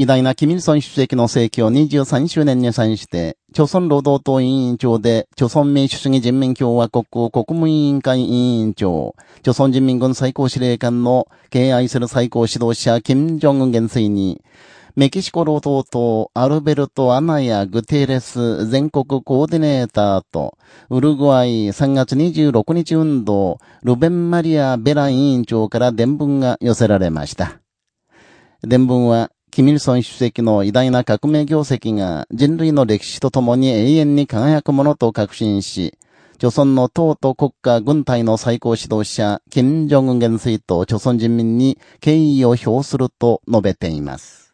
偉大なキミルソン主席の逝去23周年に際して、朝鮮労働党委員長で、朝鮮民主主義人民共和国国務委員会委員長、朝鮮人民軍最高司令官の敬愛する最高指導者、金正恩元帥に、メキシコ労働党アルベルト・アナヤ・グテーレス全国コーディネーターと、ウルグアイ3月26日運動、ルベン・マリア・ベラ委員長から伝聞が寄せられました。伝聞は、キミルソン主席の偉大な革命業績が人類の歴史とともに永遠に輝くものと確信し、朝鮮の党と国家軍隊の最高指導者、金正恩元帥と朝鮮人民に敬意を表すると述べています。